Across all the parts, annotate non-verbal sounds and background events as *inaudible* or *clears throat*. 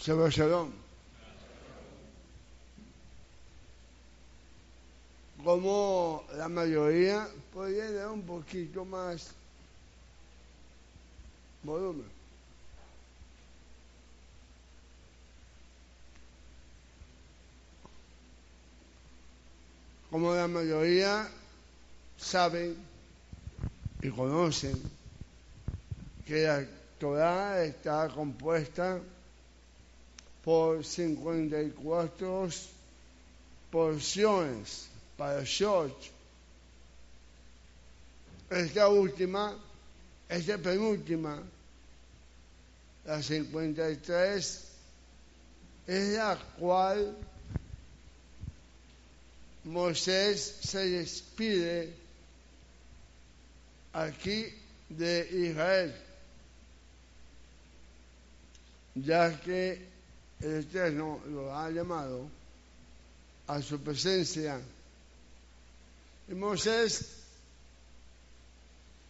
Shabbat. Como la mayoría, podría dar un poquito más volumen. Como la mayoría saben y conocen que la Torah está compuesta por 54 porciones para Shot. Esta última, esta penúltima, la 53, es la cual Moisés se despide aquí de Israel, ya que el Eterno lo ha llamado a su presencia. Y Moisés,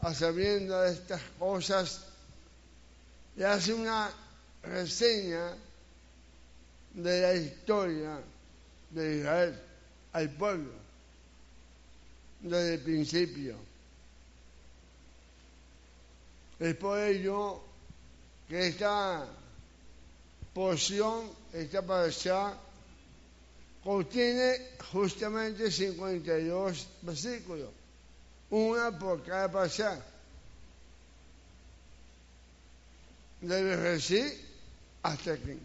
a sabiendo de estas cosas, le hace una reseña de la historia de Israel al pueblo desde el principio. Es por ello que esta porción, esta allá contiene justamente 52 versículos, una por cada pasar. Debe decir hasta aquí.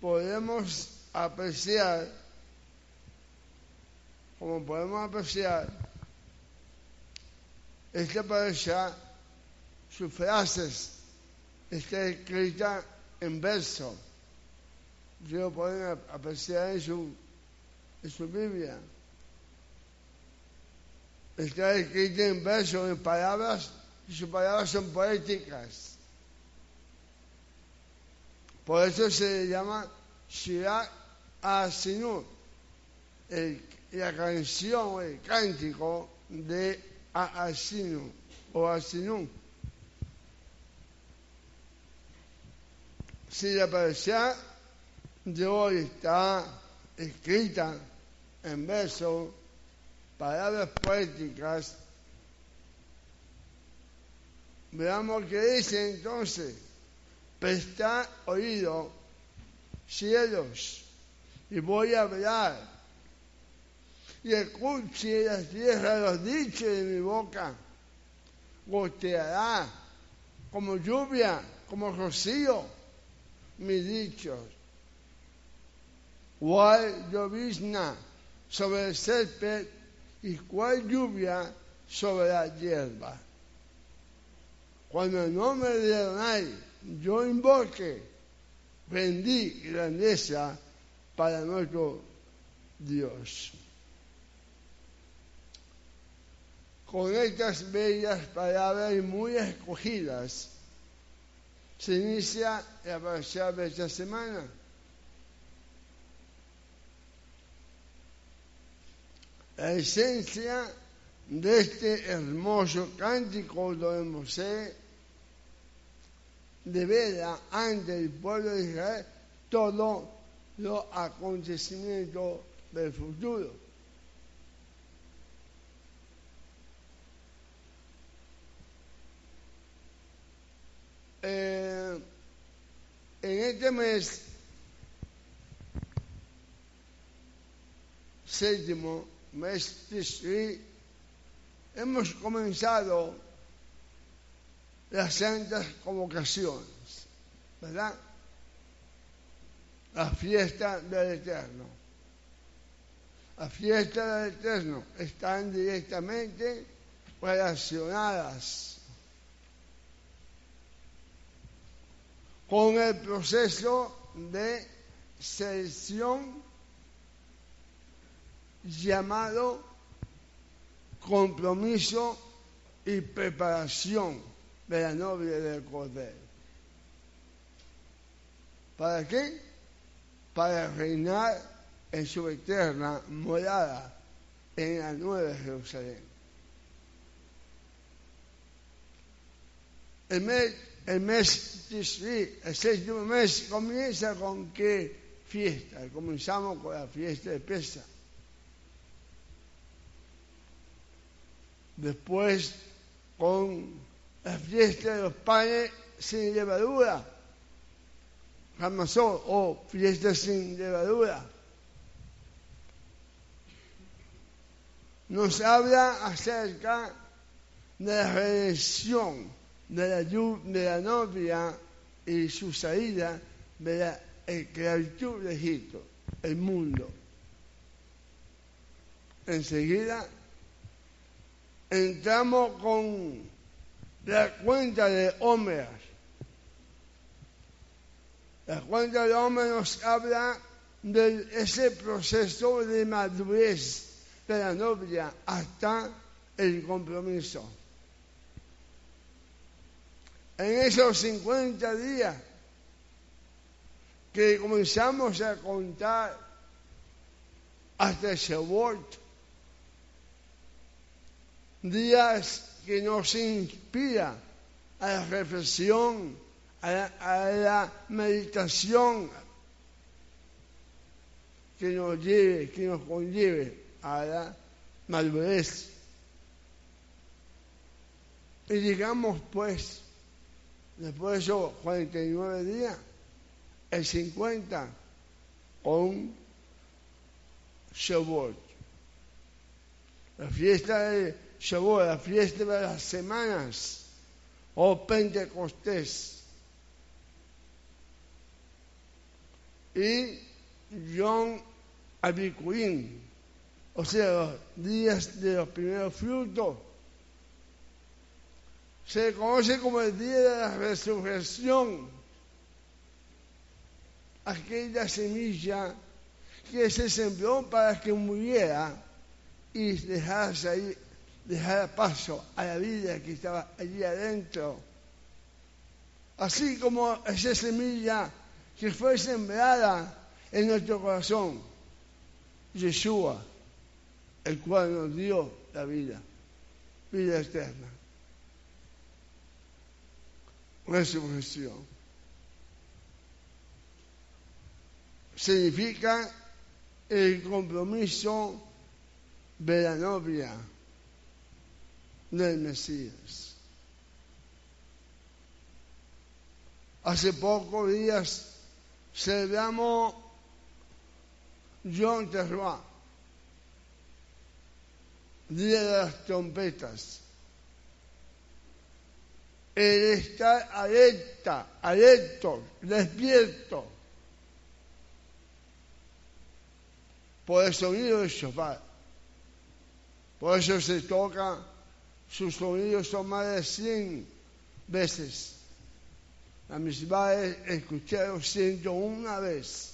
podemos apreciar, como podemos apreciar, esta parasha, sus frases, está escrita en verso. Lo pueden apreciar en su, en su Biblia. Está escrita en verso, en palabras, y sus palabras son poéticas. Por eso se llama Shira Asinu, la canción, el cántico de Asinu o Asinu. Si la parecía de hoy está escrita en verso, palabras poéticas, veamos qué dice entonces presta oído, cielos, y voy a hablar. Y escuche la tierra los dichos de mi boca. Goteará como lluvia, como rocío, mis dichos. Cuál llovizna sobre el césped y cuál lluvia sobre la hierba. Cuando el nombre de Adonai yo invoque, vendí grandeza para nuestro Dios. Con estas bellas palabras muy escogidas, se inicia la pasada de esta semana. La esencia de este hermoso cántico de Moisés de ver ante el pueblo de Israel todos los acontecimientos del futuro. Eh, en este mes séptimo, mes hemos comenzado las santas convocaciones, ¿verdad? La fiesta del Eterno. La fiesta del Eterno están directamente relacionadas con el proceso de selección llamado compromiso y preparación de la novia del Cordero. ¿Para qué? Para reinar en su eterna morada en la nueva Jerusalén. El mes el séptimo mes, comienza con qué fiesta. Comenzamos con la fiesta de Pesa. Después con la fiesta de los panes sin levadura. Hamasón o fiesta sin levadura. Nos habla acerca de la redención de la, de la novia y su salida de la esclavitud de Egipto, el mundo. Enseguida entramos con la cuenta de Homer. La cuenta de Homer nos habla de ese proceso de madurez de la novia hasta el compromiso. En esos 50 días que comenzamos a contar hasta Shavuot, días que nos inspira a la reflexión, a la, meditación, que nos lleve, que nos conlleve a la madurez. Y digamos pues, después de esos 49 días, el 50 con Shavuot. La fiesta de Shavuot, la fiesta de las semanas, o Pentecostés. Y John Abicuín, o sea, los días de los primeros frutos. Se conoce como el día de la resurrección aquella semilla que se sembró para que muriera y dejara, salir, dejara paso a la vida que estaba allí adentro. Así como esa semilla que fue sembrada en nuestro corazón, Yeshua, el cual nos dio la vida, vida eterna. Resurrección. significa el compromiso de la novia del Mesías. Hace pocos días celebramos John Terroir, Día de las Trompetas. El estar alerta, alerto, despierto por el sonido del shofar. Por eso se toca, sus sonidos son más de 100 veces. La misma es escuchado 101 vez.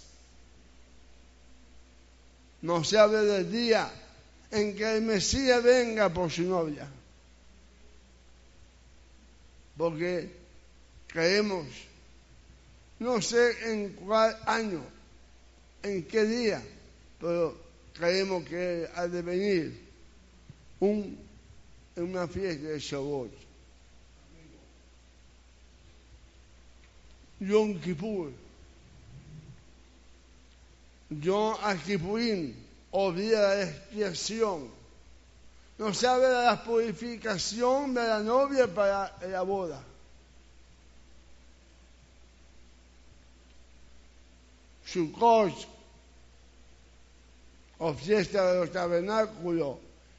No se habla del día en que el Mesías venga por su novia. Porque creemos, no sé en cuál año, en qué día, pero creemos que ha de venir un, una fiesta de Shavuot. Yom Kippur. Yom Kippurín, o día de expiación. Nos habla de la purificación de la novia para la boda. Sukkot, o fiesta de los tabernáculos,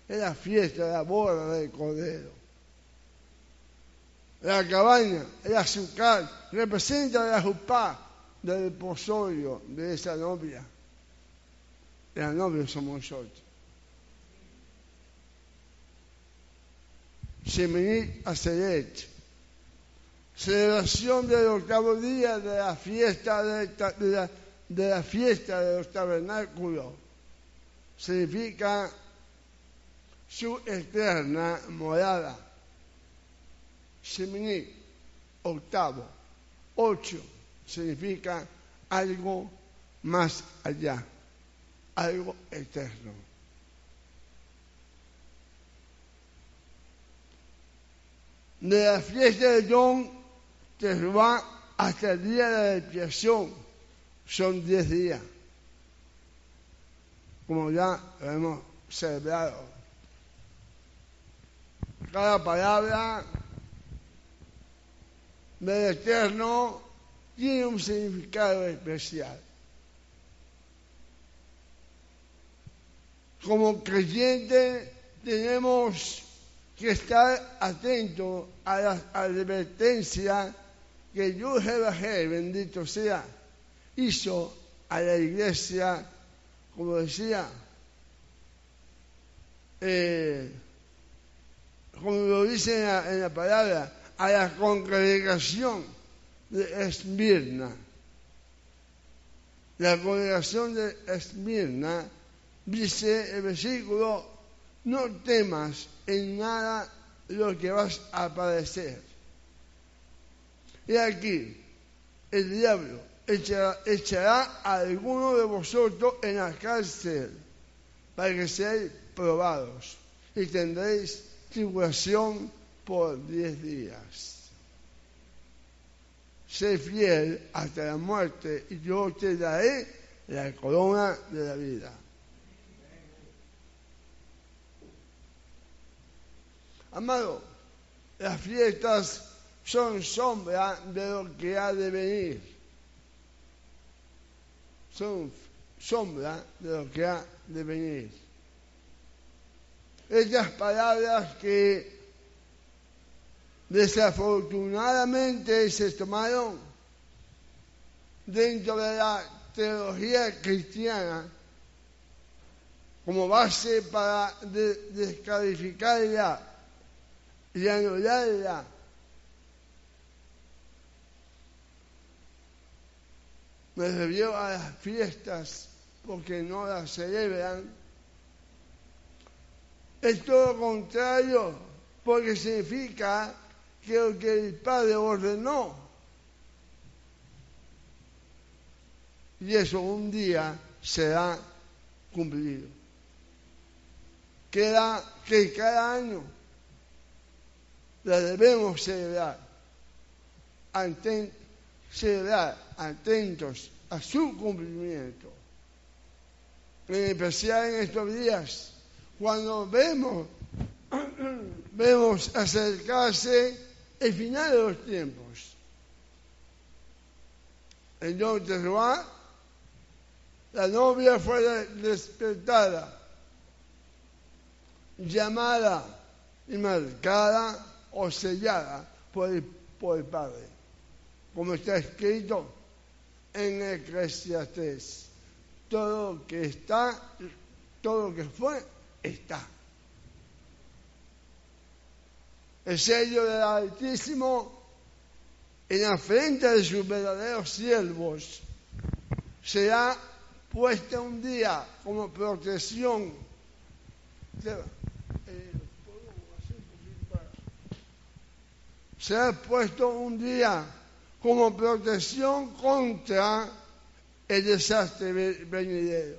es la fiesta de la boda del Cordero. La cabaña, el azúcar, representa la jupá del pozorio de esa novia. La novia somos nosotros. Sheminit Aseret. Celebración del octavo día de la fiesta de, la, fiesta de los tabernáculos significa su eterna morada. Shemini, octavo. Ocho significa algo más allá, algo eterno. De la fiesta de Yom Teruah hasta el día de la expiación. Son diez días, como ya hemos celebrado. Cada palabra del Eterno tiene un significado especial. Como creyentes tenemos que estar atentos a la advertencia que Dios bendito sea, hizo a la iglesia, como decía, eh, como lo dice en la, en la, palabra, a la congregación de Esmirna. La congregación de Esmirna dice el versículo, no temas en nada lo que vas a padecer. Y aquí, el diablo echará, a alguno de vosotros en la cárcel para que seáis probados y tendréis tribulación por diez días. Sé fiel hasta la muerte y yo te daré la corona de la vida. Amado, las fiestas son sombra de lo que ha de venir. Son sombra de lo que ha de venir. Estas palabras que desafortunadamente se tomaron dentro de la teología cristiana como base para descalificarla y anularla. Me debió a las fiestas porque no las celebran. Es todo contrario, porque significa que lo que el Padre ordenó. Y eso un día será cumplido. Queda que cada año la debemos celebrar, celebrar atentos a su cumplimiento. En especial en estos días, cuando vemos, *clears throat* vemos acercarse el final de los tiempos. En Yom Teruah, la novia fue despertada, llamada y marcada o sellada por el, Padre, como está escrito en Eclesiastes. Todo lo que está, todo lo que fue, está. El sello del Altísimo en la frente de sus verdaderos siervos será puesta un día como protección. Se ha puesto un día como protección contra el desastre venidero.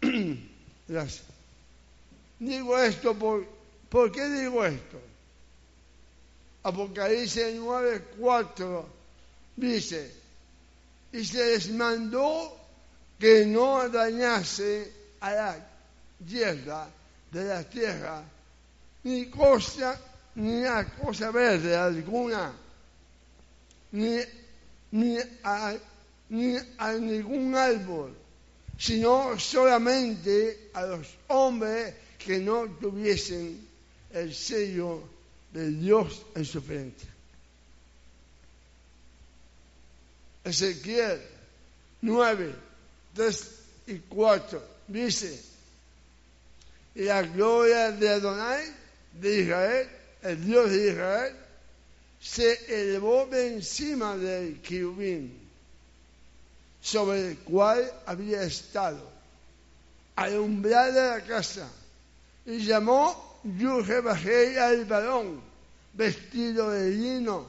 *clears throat* Digo esto por, ¿por qué digo esto? Apocalipsis 9:4 dice, y se les mandó que no dañase a la tierra de la tierra, ni cosa ni a cosa verde alguna, ni, ni, a, ni a ningún árbol, sino solamente a los hombres que no tuviesen el sello de Dios en su frente. Ezequiel 9, 3 y 4 dice, y la gloria de Adonai de Israel el Dios de Israel, se elevó de encima del querubín sobre el cual había estado al umbral de la casa y llamó Yuhebajei al varón vestido de lino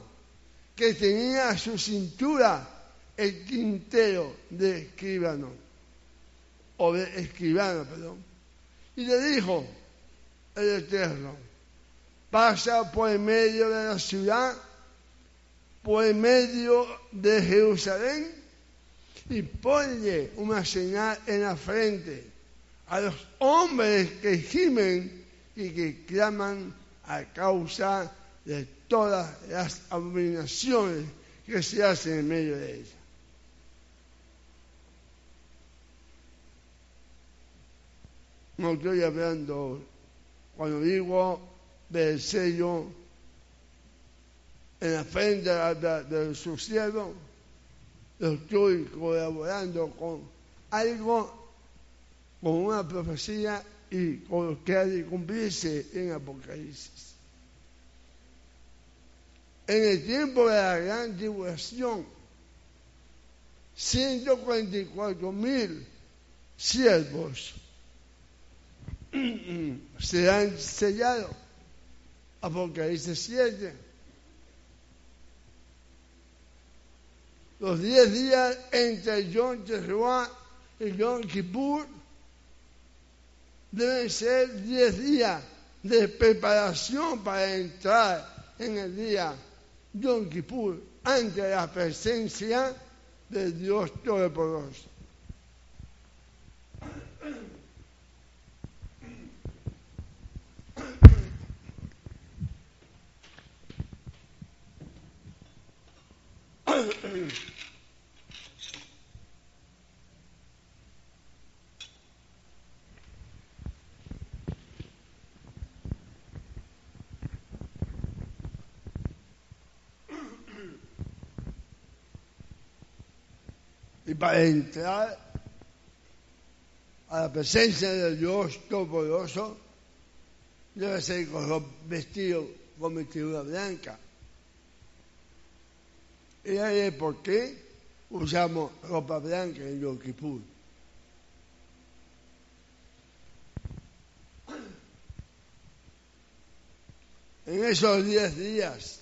que tenía a su cintura el tintero de escribano o de escribano, perdón, y le dijo el Eterno, pasa por medio de la ciudad, por medio de Jerusalén y pone una señal en la frente a los hombres que gimen y que claman a causa de todas las abominaciones que se hacen en medio de ella. No estoy hablando, cuando digo del sello en la frente de, su cielo, estoy colaborando con algo, con una profecía y con lo que ha de cumplirse en Apocalipsis. En el tiempo de la gran tribulación, 144 mil siervos *clears throat* serán sellados. Apocalipsis 7. Los 10 días entre Yom Teruah y Yom Kippur deben ser 10 días de preparación para entrar en el día Yom Kippur ante la presencia de Dios Todopoderoso. *coughs* y para entrar a la presencia de Dios Todopoderoso debe ser vestido con vestidura blanca. Y ahí es por qué usamos ropa blanca en Yom Kippur. En esos diez días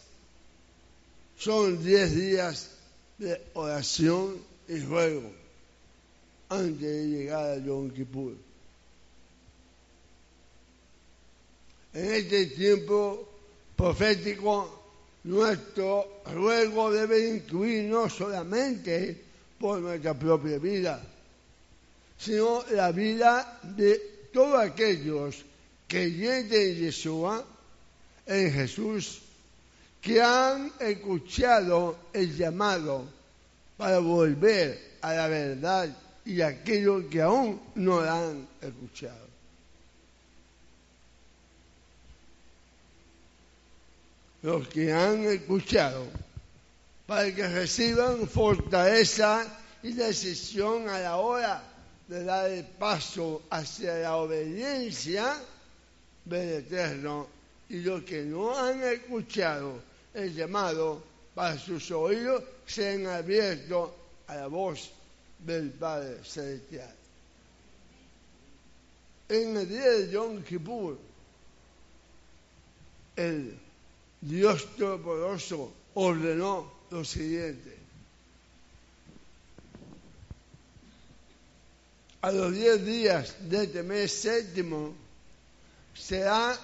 son diez días de oración y ruego antes de llegar a Yom Kippur. En este tiempo profético nuestro ruego debe incluir no solamente por nuestra propia vida, sino la vida de todos aquellos que lleguen en Yeshua, en Jesús, que han escuchado el llamado para volver a la verdad y aquellos que aún no la han escuchado. Los que han escuchado, para que reciban fortaleza y decisión a la hora de dar el paso hacia la obediencia del Eterno y los que no han escuchado el llamado para sus oídos sean abiertos a la voz del Padre Celestial. En el día de Yom Kippur, el Dios Todopoderoso ordenó lo siguiente. A los diez días de este mes séptimo será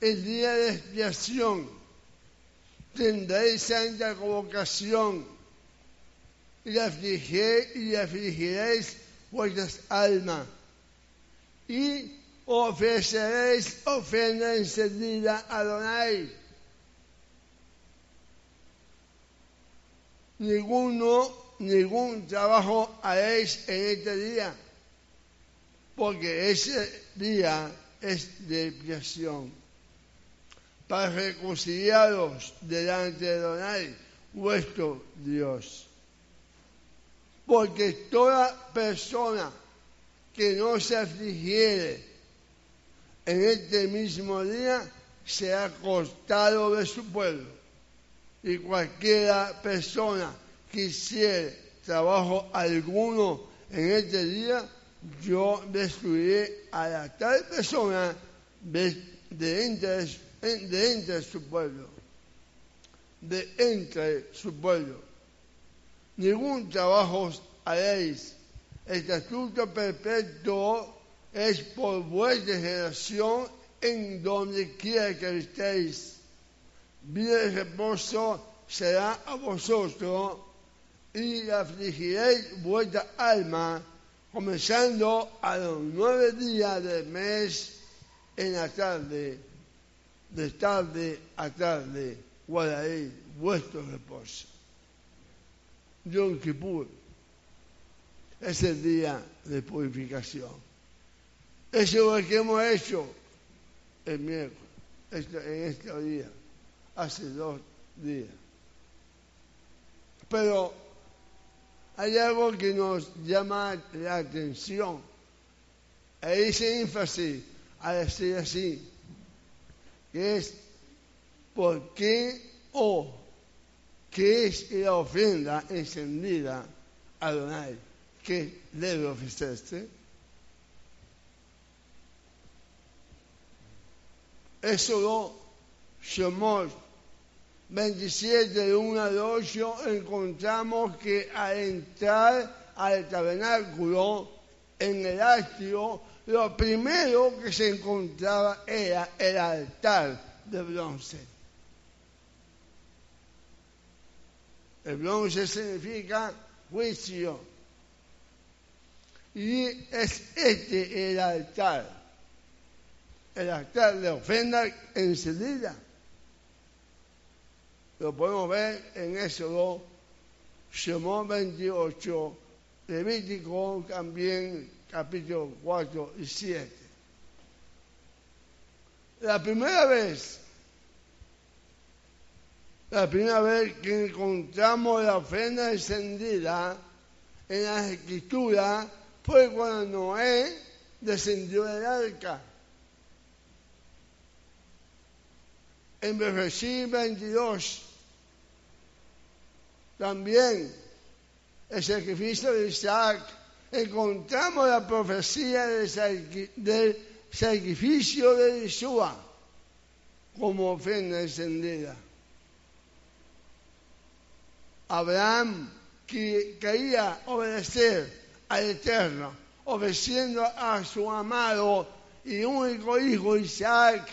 el día de expiación. Tendréis santa convocación y afligiréis vuestras almas. Y ofreceréis ofrenda encendida a Adonai. Ninguno, ningún trabajo haréis en este día, porque ese día es de expiación, para reconciliaros delante de Adonai, vuestro Dios. Porque toda persona que no se afligiere en este mismo día se ha cortado de su pueblo. Y cualquiera persona que hiciera trabajo alguno en este día, yo destruiré a la tal persona de, entre, de entre su pueblo. De entre su pueblo. Ningún trabajo haréis. Estatuto perpetuo es por vuestra generación en donde quiera que estéis. Vida y reposo será a vosotros y afligiréis vuestra alma, comenzando a los nueve días del mes en la tarde, de tarde a tarde, guardaréis vuestro reposo. Yom Kippur es el día de purificación. Eso es lo que hemos hecho el miércoles, en este día, hace dos días. Pero hay algo que nos llama la atención. E hice énfasis a decir así, que es por qué o qué es la ofrenda encendida a Donai que debe ofrecerse. Eso lo somos 27 de 1 al 8 encontramos que al entrar al tabernáculo en el atrio, lo primero que se encontraba era el altar de bronce. El bronce significa juicio. Y es este el altar, el altar de ofrenda encendida. Lo podemos ver en Éxodo, Shemón 28, Levítico también, capítulo 4 y 7. La primera vez, la primera vez que encontramos la ofrenda encendida en la escritura fue cuando Noé descendió del arca. En Bereshit 22 también el sacrificio de Isaac, encontramos la profecía del sacrificio de Yeshua como ofrenda encendida. Abraham que quería obedecer al Eterno, obedeciendo a su amado y único hijo Isaac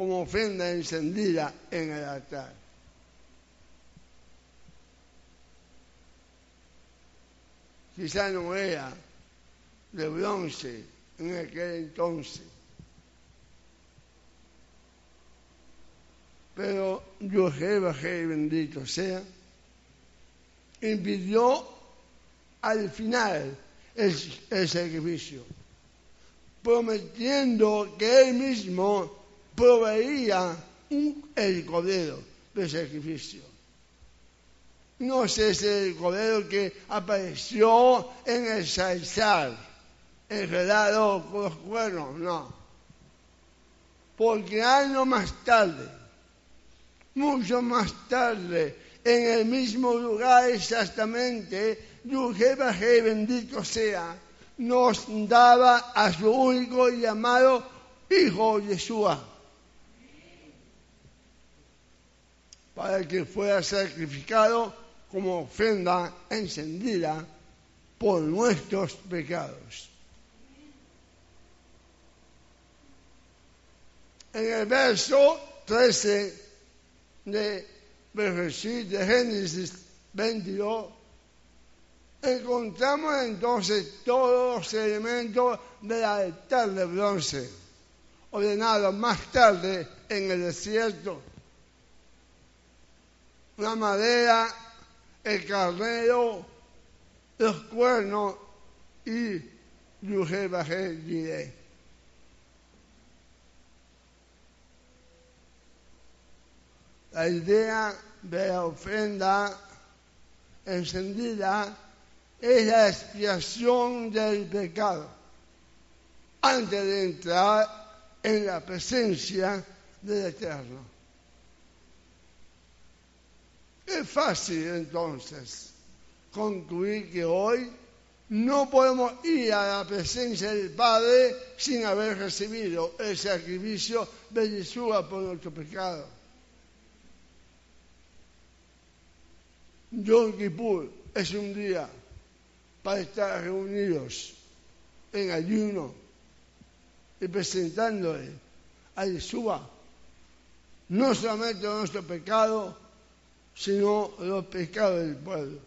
como ofrenda encendida en el altar. quizá no era de bronce en aquel entonces. Pero Dios bendito sea, impidió al final el, el sacrificio, prometiendo que él mismo proveía un, el del sacrificio. No es ese el cordero que apareció en el Saizar, enredado con los cuernos, no. Porque años más tarde, mucho más tarde, en el mismo lugar exactamente, Yujé bendito sea, nos daba a su único llamado Hijo Yeshua. Para que fuera sacrificado como ofrenda encendida por nuestros pecados. En el verso 13 de de Génesis 22, encontramos entonces todos los elementos del altar de bronce, ordenado más tarde en el desierto. La madera el carnero, los cuernos y bajé diré. La idea de la ofrenda encendida es la expiación del pecado antes de entrar en la presencia del Eterno. Es fácil entonces concluir que hoy no podemos ir a la presencia del Padre sin haber recibido el sacrificio de Yeshua por nuestro pecado. Yom Kippur es un día para estar reunidos en ayuno y presentándole a Yeshua no solamente nuestro pecado, sino los pecados del pueblo.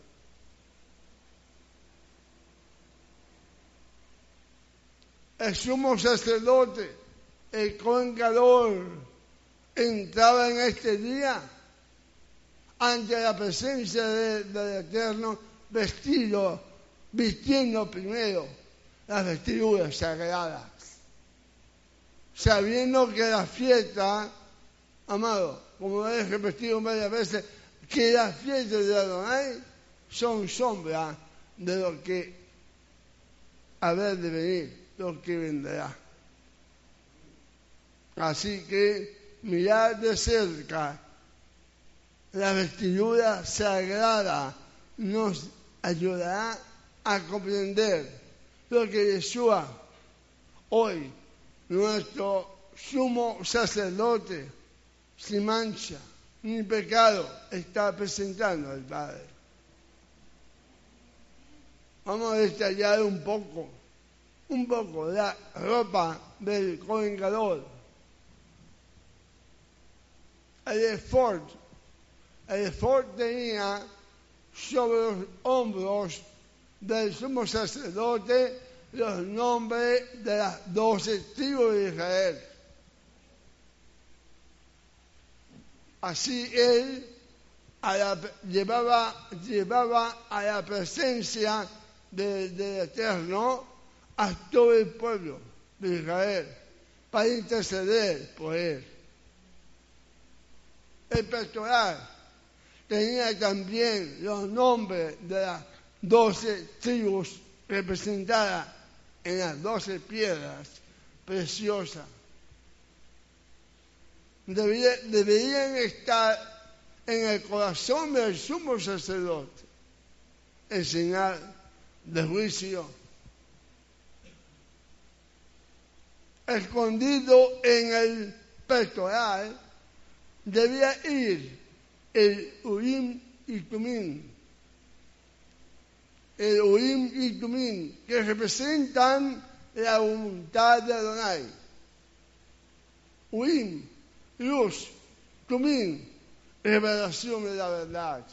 El sumo sacerdote, el congador, entraba en este día ante la presencia del Eterno vestido, vistiendo primero las vestiduras sagradas, sabiendo que la fiesta, amado, como he repetido varias veces, que las fiestas de Adonai son sombra de lo que haber de venir, lo que vendrá. Así que mirar de cerca la vestidura sagrada nos ayudará a comprender lo que Yeshua, hoy, nuestro sumo sacerdote, sin mancha ni pecado, está presentando al Padre. Vamos a detallar un poco, un poco la ropa del covengador. El esfuerzo, el esfuerzo tenía sobre los hombros del sumo sacerdote los nombres de las doce tribus de Israel. Así él llevaba, a la presencia del Eterno a todo el pueblo de Israel para interceder por él. El pastoral tenía también los nombres de las doce tribus representadas en las doce piedras preciosas. Deberían estar en el corazón del sumo sacerdote, en señal de juicio. Escondido en el pectoral, debía ir el Urim y Tumim. El Urim y Tumim, que representan la voluntad de Adonai. Urim, luz, Tumim, revelación de la verdad.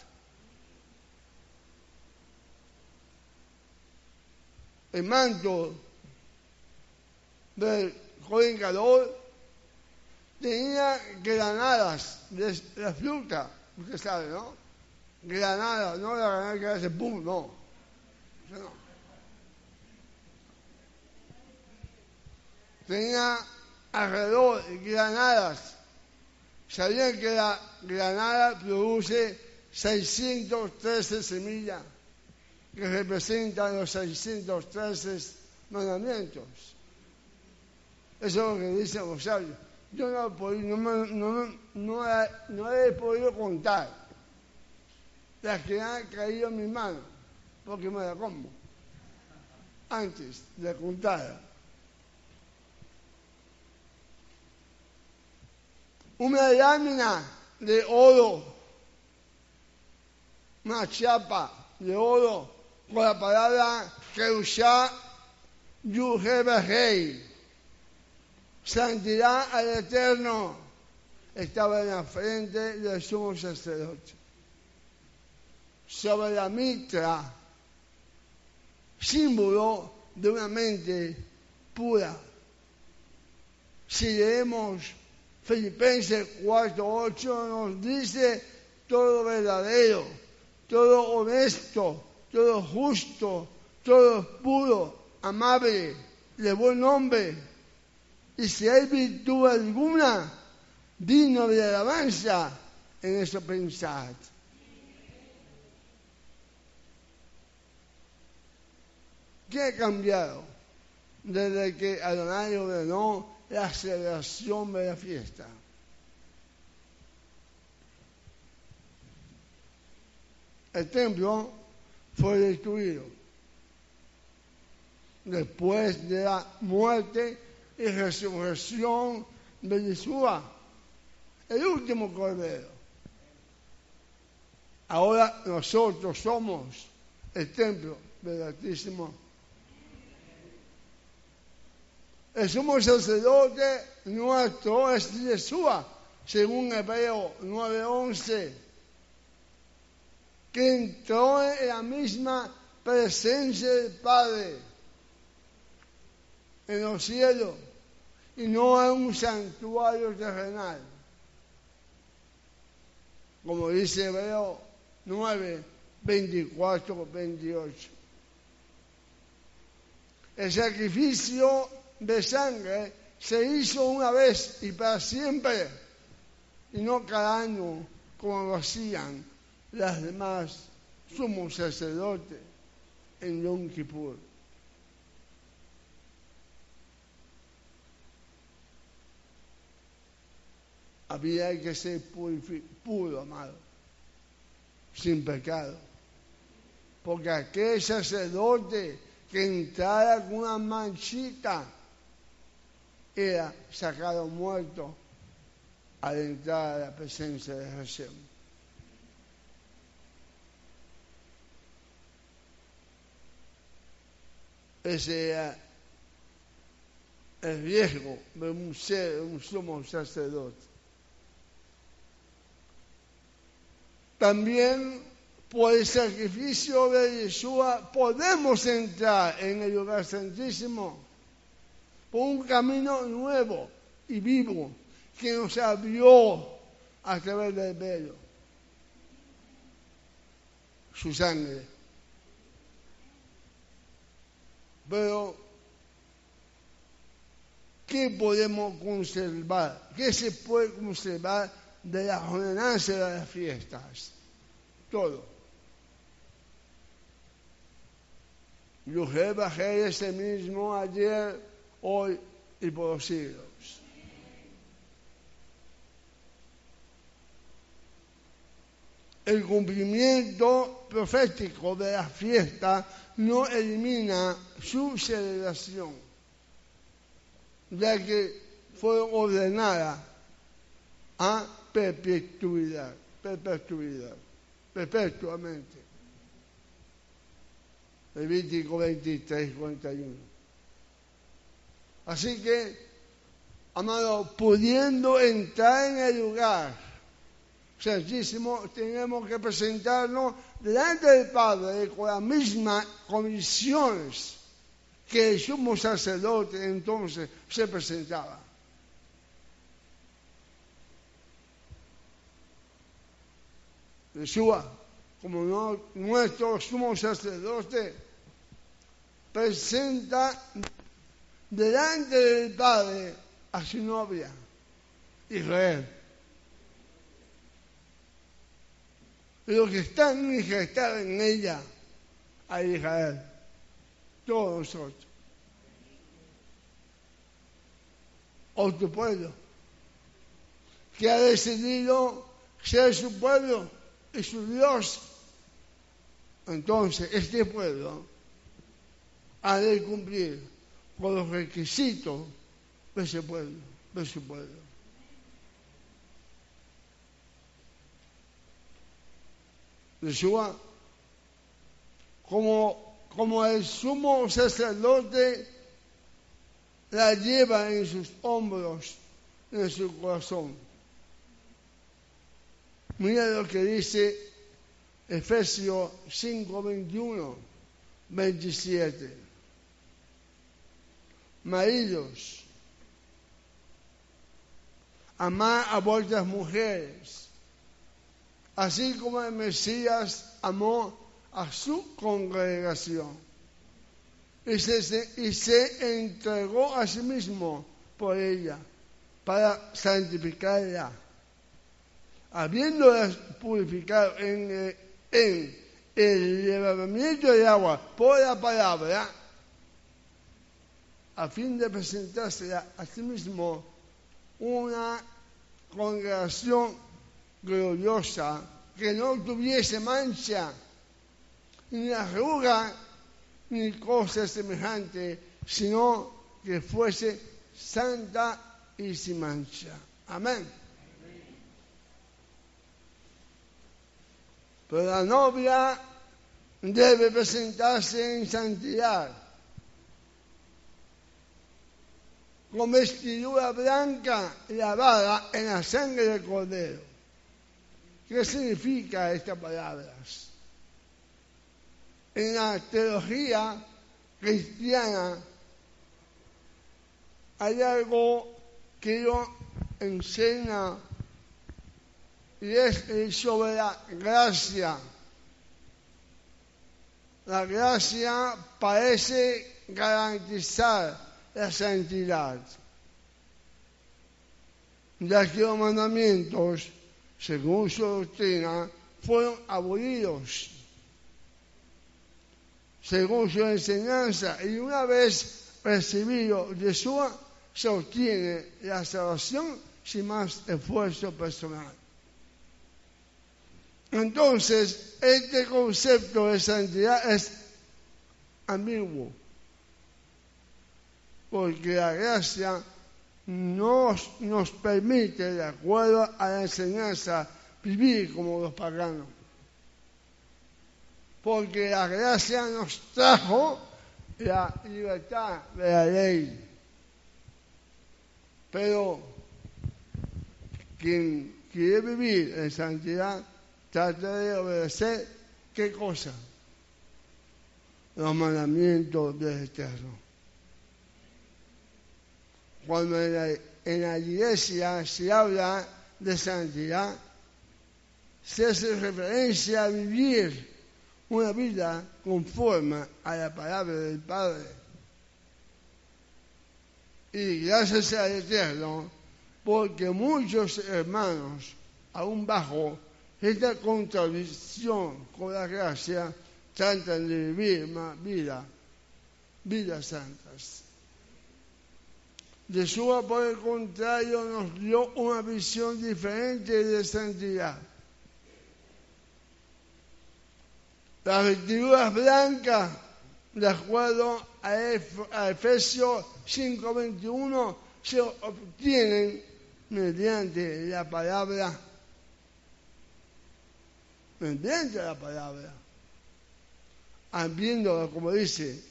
El manto del joven calor tenía granadas de la fruta Usted sabe, ¿no? Granada, no la granada que hace pum, no. no. Tenía alrededor granadas. Sabían que la granada produce 613 semillas que representan los 613 mandamientos. Eso es lo que dicen los sabios yo no he podido contar las que han caído en mis manos, porque me la como antes de contar. Una lámina de oro, una chapa de oro con la palabra Keusha Yuhebehei santidad al Eterno estaba en la frente del sumo sacerdote. Sobre la mitra, símbolo de una mente pura. Si leemos Filipenses 4.8 nos dice todo verdadero, todo honesto, todo justo, todo puro, amable, de buen nombre y si hay virtud alguna, digno de alabanza, en eso pensad. ¿Qué ha cambiado desde que Adonai ordenó la celebración de la fiesta? El templo fue destruido después de la muerte y resurrección de Yeshua, el último cordero. Ahora nosotros somos el templo del Altísimo. El sumo sacerdote nuestro es Yeshua, según Hebreo 9:11, que entró en la misma presencia del Padre en los cielos y no en un santuario terrenal. Como dice Hebreo 9, 24, 28. El sacrificio de sangre se hizo una vez y para siempre, y no cada año como lo hacían las demás sumos sacerdotes en Yom Kippur. Había que ser puro, amado, sin pecado. Porque aquel sacerdote que entrara con una manchita era sacado muerto al entrar a la presencia de Hashem. Ese era el riesgo de un ser, un sumo sacerdote. También por el sacrificio de Yeshua podemos entrar en el lugar santísimo por un camino nuevo y vivo que nos abrió a través del velo. Su sangre. Pero, ¿qué podemos conservar? ¿Qué se puede conservar de la ordenanza de las fiestas? Todo. Yo bajé ese mismo ayer, hoy y por los siglos. El cumplimiento profético de la fiesta no elimina su celebración, ya que fue ordenada a perpetuidad, perpetuidad, perpetuamente. Levítico 23, 41. Así que, amado, pudiendo entrar en el lugar santísimo, tenemos que presentarnos delante del Padre con las mismas condiciones que el sumo sacerdote entonces se presentaba. Yeshua, como nuestro sumo sacerdote, presenta delante del Padre a su novia, Israel. Los que están injertados en ella, a Israel, todos nosotros. Otro pueblo que ha decidido ser su pueblo y su Dios. Entonces, este pueblo ha de cumplir con los requisitos de ese pueblo, de su pueblo. Yeshua, como, como el sumo sacerdote la lleva en sus hombros, en su corazón. Mira lo que dice Efesios 5, 21, 27. Maridos, amar a vuestras mujeres, así como el Mesías amó a su congregación y se, y se entregó a sí mismo por ella para santificarla, habiéndola purificado en, en el levantamiento de agua por la palabra, a fin de presentarse a sí mismo una congregación gloriosa que no tuviese mancha, ni arruga, ni cosa semejante, sino que fuese santa y sin mancha. Amén. Pero la novia debe presentarse en santidad. Con vestidura blanca lavada en la sangre del cordero. ¿Qué significa estas palabras? En la teología cristiana hay algo que yo enseña y es sobre la gracia. La gracia parece garantizar la santidad, ya que los mandamientos, según su doctrina, fueron abolidos. Según su enseñanza y una vez recibido Yeshua se obtiene la salvación sin más esfuerzo personal. Entonces, este concepto de santidad es ambiguo, porque la gracia nos, nos permite, de acuerdo a la enseñanza, vivir como los paganos. Porque la gracia nos trajo la libertad de la ley. Pero quien quiere vivir en santidad trata de obedecer qué cosa? Los mandamientos del Eterno. Cuando en la, iglesia se habla de santidad, se hace referencia a vivir una vida conforme a la palabra del Padre. Y gracias al Eterno, porque muchos hermanos, aún bajo esta contradicción con la gracia, tratan de vivir más vida, vidas santas. Yeshua, por el contrario, nos dio una visión diferente de santidad. Las vestiduras blancas, de acuerdo a Efesios 5:21, se obtienen mediante la palabra, mediante la palabra, habiéndola, como dice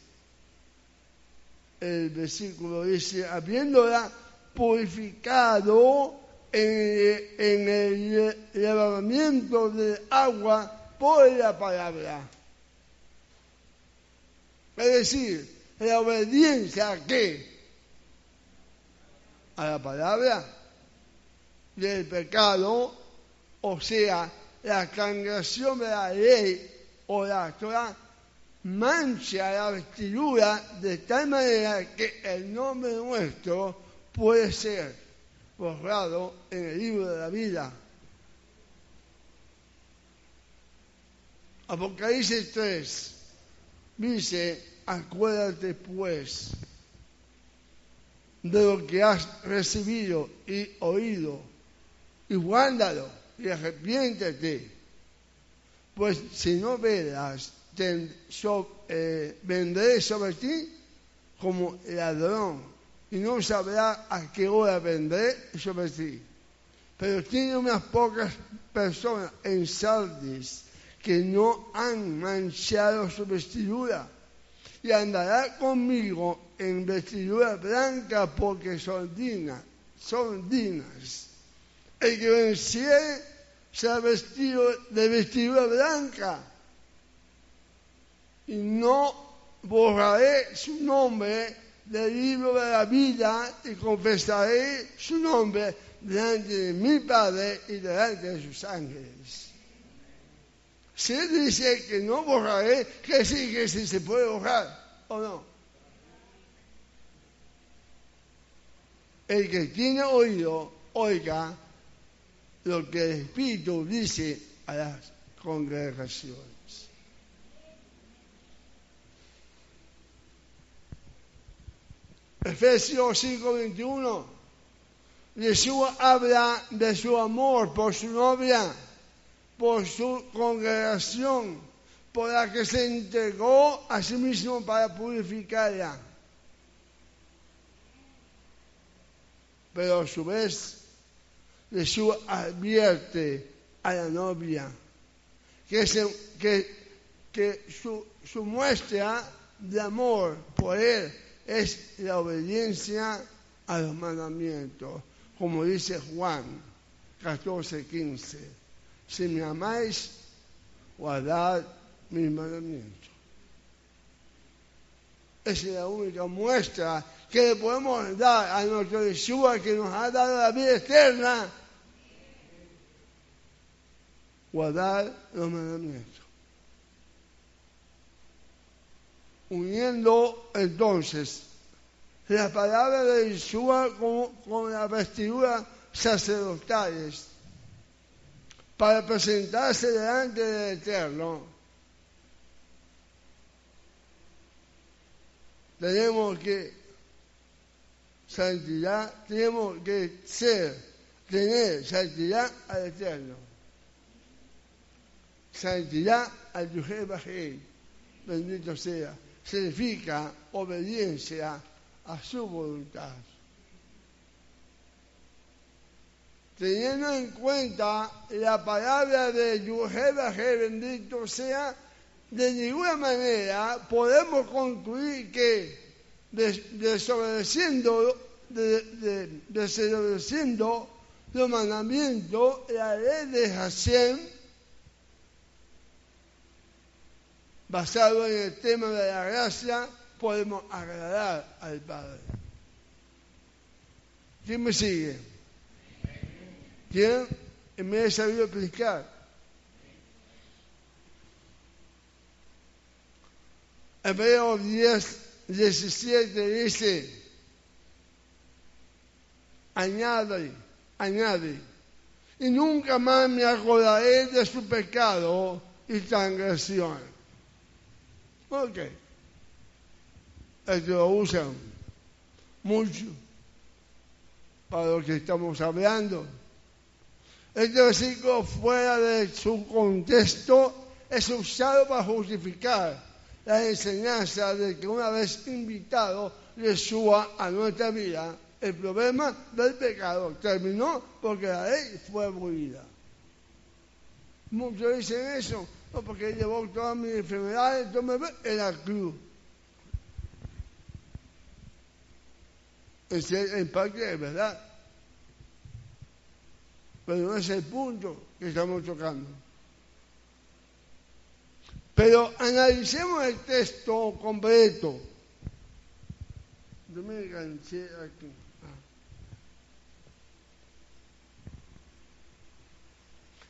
el versículo, dice, habiéndola purificado en, el lavamiento del agua por la palabra. Es decir, la obediencia a qué? A la palabra del pecado, o sea, la congregación de la ley o la Torah mancha la vestidura de tal manera que el nombre nuestro puede ser borrado en el libro de la vida. Apocalipsis 3 dice, acuérdate pues de lo que has recibido y oído, y guárdalo y arrepiéntete, pues si no verás, eh, vendré sobre ti como ladrón, y no sabrá a qué hora vendré sobre ti. Pero tiene unas pocas personas en Sardis que no han manchado su vestidura y andará conmigo en vestidura blanca porque son dignas, son dignas. El que venciere será vestido de vestidura blanca y no borraré su nombre del libro de la vida y confesaré su nombre delante de mi Padre y delante de sus ángeles. Si él dice que no borraré, que sí, que sí se puede borrar o no. El que tiene oído, oiga lo que el Espíritu dice a las congregaciones. Efesios 5:21, Jesús habla de su amor por su novia por su congregación, por la que se entregó a sí mismo para purificarla. Pero a su vez, Jesús advierte a la novia que, que, su, su muestra de amor por él es la obediencia a los mandamientos, como dice Juan 14, 15. Si me amáis, guardad mis mandamientos. Esa es la única muestra que le podemos dar a nuestro Yeshua que nos ha dado la vida eterna. Guardar los mandamientos. Uniendo entonces la palabra de Yeshua con, con las vestiduras sacerdotales para presentarse delante del Eterno. Tenemos que santidad, tenemos que ser, tener santidad al Eterno. Santidad al Yuhel bendito sea, significa obediencia a su voluntad. Teniendo en cuenta la palabra de Yuhel bendito sea, de ninguna manera podemos concluir que desobedeciendo, desobedeciendo los mandamientos, la ley de Hashem, basado en el tema de la gracia, podemos agradar al Padre. ¿Quién me sigue? ¿Quién me ha sabido explicar? Hebreos 10, 17 dice, añade, añade, y nunca más me acordaré de su pecado y transgresión. Ok. Esto lo usan mucho para lo que estamos hablando. Este versículo fuera de su contexto es usado para justificar la enseñanza de que una vez invitado Yeshua a nuestra vida, el problema del pecado terminó porque la ley fue abolida. Muchos dicen eso, no, porque llevó todas mis enfermedades en la cruz. Ese en parte es verdad. Pero no es el punto que estamos tocando. Pero analicemos el texto completo. Yo me enganché aquí.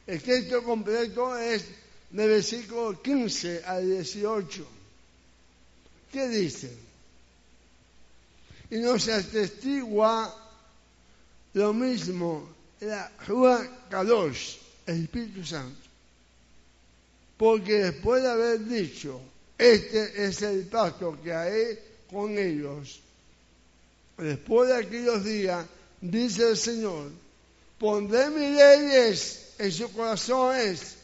El texto completo es de versículo 15 al 18. ¿Qué dice? Y nos atestigua lo mismo la Juan Kadosh, el Espíritu Santo porque después de haber dicho, este es el pacto que haré con ellos, después de aquellos días, dice el Señor, pondré mis leyes en sus corazones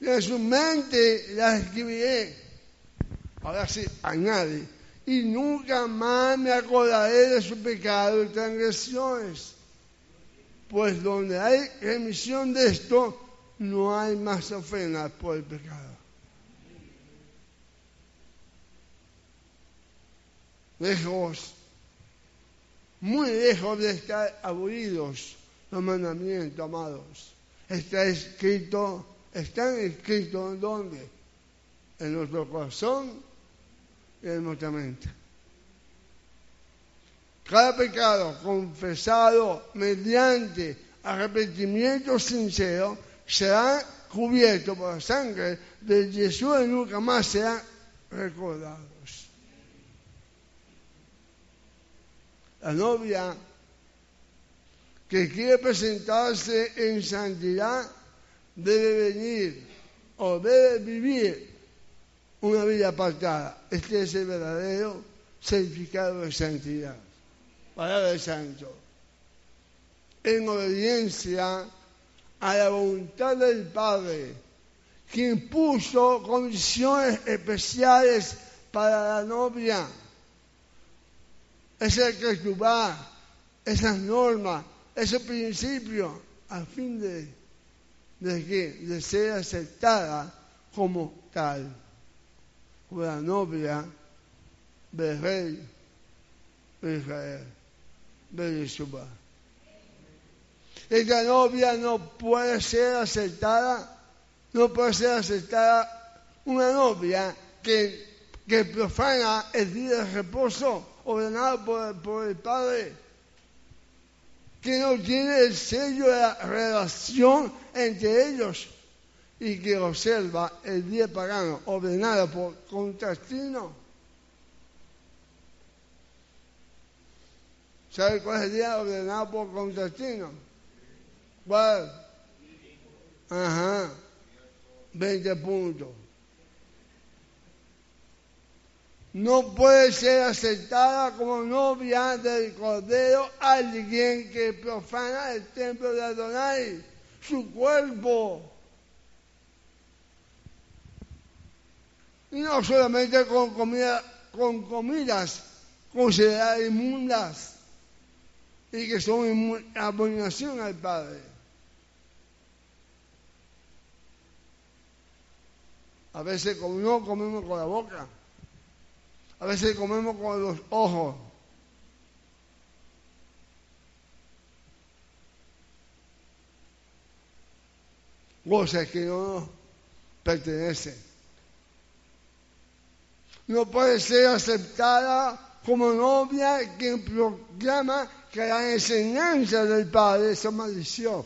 en su mente las escribiré. Ahora sí, añade, y nunca más me acordaré de su pecado y transgresiones. Pues donde hay remisión de esto, no hay más ofensa por el pecado. Lejos, muy lejos de estar aburridos los mandamientos, amados. Está escrito, están escritos en dónde? En nuestro corazón y en nuestra mente. Cada pecado confesado mediante arrepentimiento sincero serán cubiertos por la sangre de Jesús y nunca más serán recordados. La novia que quiere presentarse en santidad debe venir o debe vivir una vida apartada. Este es el verdadero significado de santidad. Palabra de santo. En obediencia a la voluntad del Padre, quien puso condiciones especiales para la novia. Es el que esas normas, ese principio, a fin de, de, que, de ser aceptada como tal, como la novia del rey Israel. Berizubá. Esta novia no puede ser aceptada, no puede ser aceptada una novia que, que profana el día de reposo ordenado por el Padre, que no tiene el sello de la relación entre ellos y que observa el día pagano ordenado por Constantino. ¿Sabe cuál es el día ordenado por Constantino? ¿Cuál? Ajá. 20 puntos. No puede ser aceptada como novia del Cordero alguien que profana el templo de Adonai, su cuerpo. Y no solamente con, comida, con comidas consideradas inmundas y que son abominación al Padre. A veces no comemos con la boca, a veces comemos con los ojos. Cosas que no pertenecen. No puede ser aceptada como novia quien proclama que la enseñanza del Padre es maldición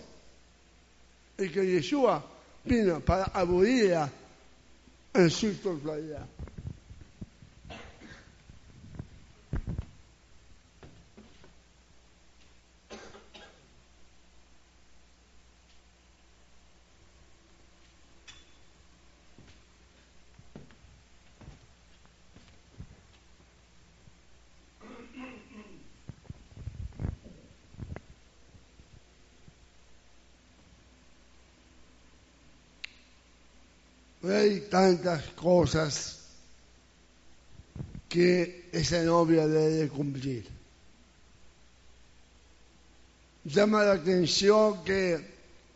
y que Yeshua vino para abolirla en su totalidad. Hay tantas cosas que esa novia debe cumplir. Llama la atención que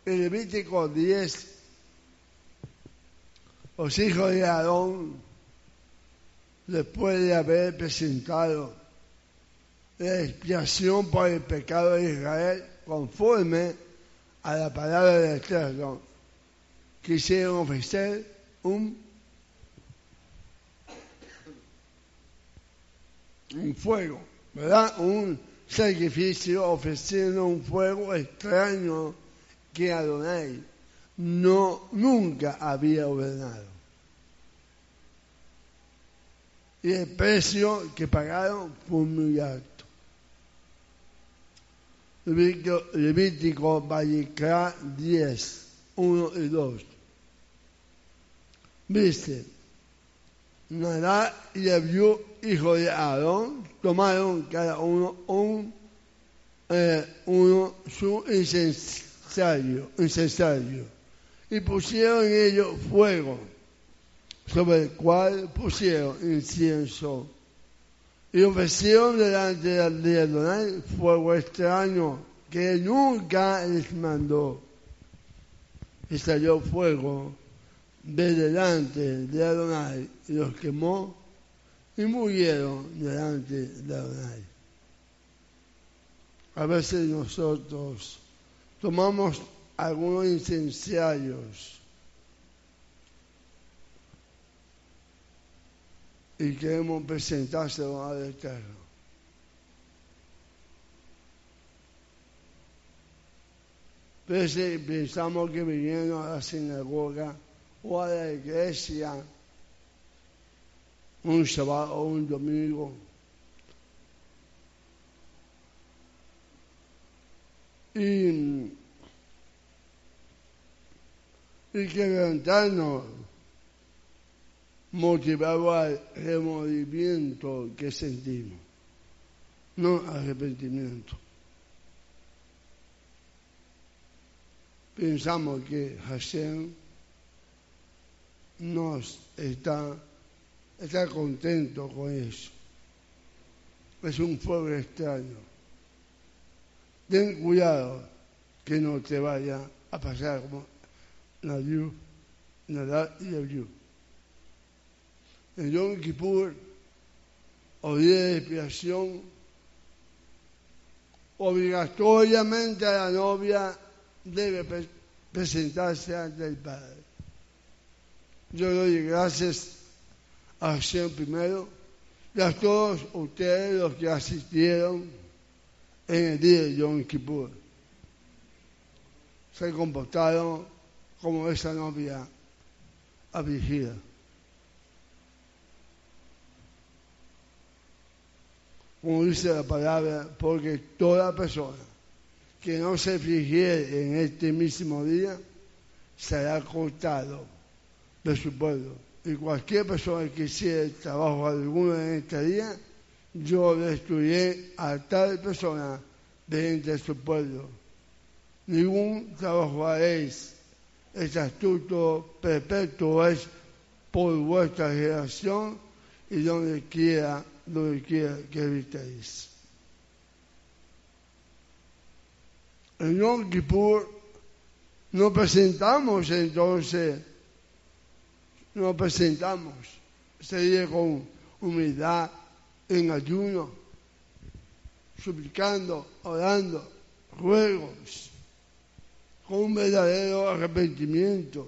en Levítico 10, los hijos de Aarón, después de haber presentado la expiación por el pecado de Israel, conforme a la palabra del Eterno, quisieron ofrecer un, fuego, ¿verdad? Un sacrificio ofreciendo un fuego extraño que Adonai no, nunca había ordenado. Y el precio que pagaron fue muy alto. Levítico, Levítico 10, 1 y 2. Viste, Nadá y Abiú, hijo de Aarón, tomaron cada uno un, eh, su incensario, incensario y pusieron en ello fuego, sobre el cual pusieron incienso y ofrecieron delante de Adonai fuego extraño que nunca les mandó. Y salió fuego de delante de Adonai los quemó y murieron delante de Adonai. A veces nosotros tomamos algunos incenciarios y queremos presentárselo al Eterno. Pensamos que vinieron a la sinagoga o a la iglesia un sábado o un domingo. Y, y que levantarnos motivaba al removimiento que sentimos, no arrepentimiento. Pensamos que Hashem nos está, contento con eso. Es un fuego extraño. Ten cuidado que no te vaya a pasar como Nadiu, Nadal y Abiú. En Yom Kippur, o día de expiación, obligatoriamente a la novia debe pre- presentarse ante el padre. Yo doy gracias al Señor primero y a todos ustedes los que asistieron en el día de Yom Kippur. Se comportaron como esa novia afligida. Como dice la palabra, porque toda persona que no se afligiere en este mismo día será cortado de su pueblo. Y cualquier persona que hiciera trabajo alguno en este día, yo destruiré a tal persona de entre su pueblo. Ningún trabajo haréis, estatuto perpetuo es por vuestra generación y donde quiera, donde quiera que habitéis. En Yom Kippur nos presentamos entonces, nos presentamos, sería con humildad, en ayuno, suplicando, orando, ruegos, con un verdadero arrepentimiento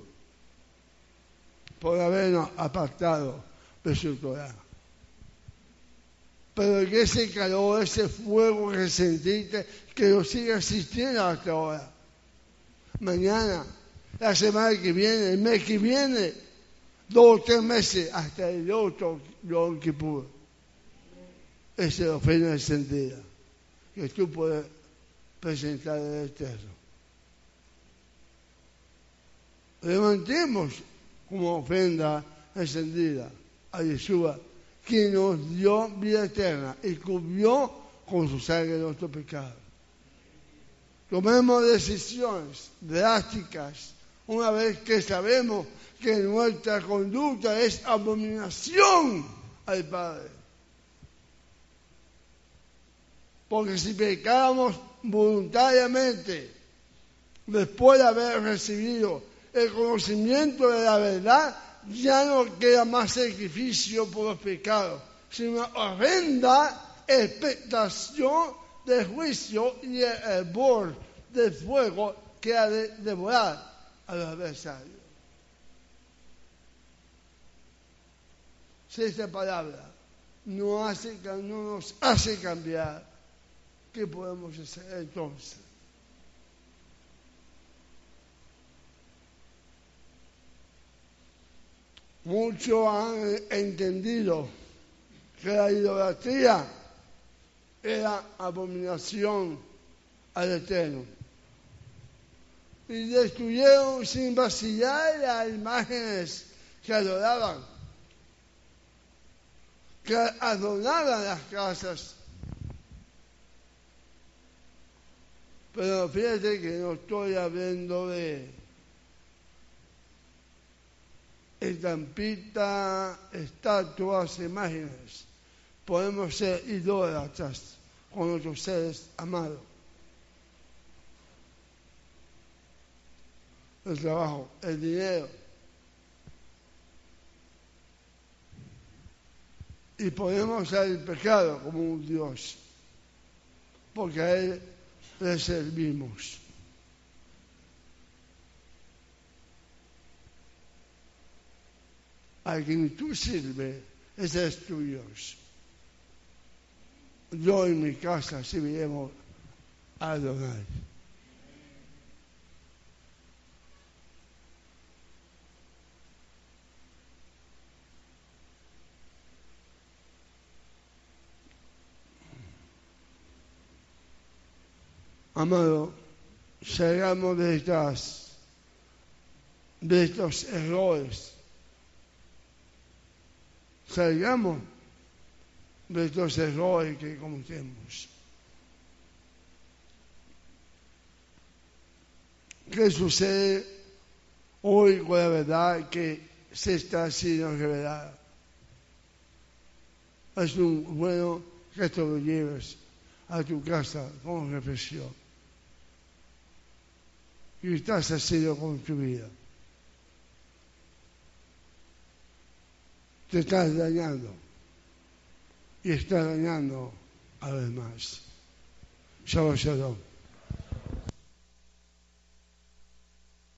por habernos apartado de su Torah. Pero que ese calor, ese fuego que sentiste, que lo siga existiendo hasta ahora. Mañana, la semana que viene, el mes que viene, dos o tres meses, hasta el otro Yom Kippur. Esa es ofrenda encendida que tú puedes presentar al Eterno. Levantemos como ofrenda encendida a Yeshua, quien nos dio vida eterna y cubrió con su sangre nuestro pecado. Tomemos decisiones drásticas una vez que sabemos que nuestra conducta es abominación al Padre. Porque si pecáramos voluntariamente, después de haber recibido el conocimiento de la verdad, ya no queda más sacrificio por los pecados, sino una horrenda expectación del juicio y el hervor del fuego que ha de devorar a los esta palabra no, hace, no nos hace cambiar, ¿qué podemos hacer entonces? Muchos han entendido que la idolatría era abominación al Eterno. Y destruyeron sin vacilar las imágenes que adoraban, que adornaban las casas. Pero fíjate que no estoy hablando de estampita, estatuas, imágenes. Podemos ser idólatras con nuestros seres amados. El trabajo, el dinero. Y podemos ser el pecado como un Dios, porque a Él le servimos. a quien tú sirves, ese es tu Dios. Yo en mi casa serviremos a Adonai. Amado, salgamos de estas, de estos errores salgamos de estos errores que cometemos. ¿Qué sucede hoy con la verdad que se está siendo revelada? Es un bueno que esto lo lleves a tu casa con reflexión. Y estás haciendo con tu vida. te estás dañando y estás dañando a los demás. Shabbat Shalom.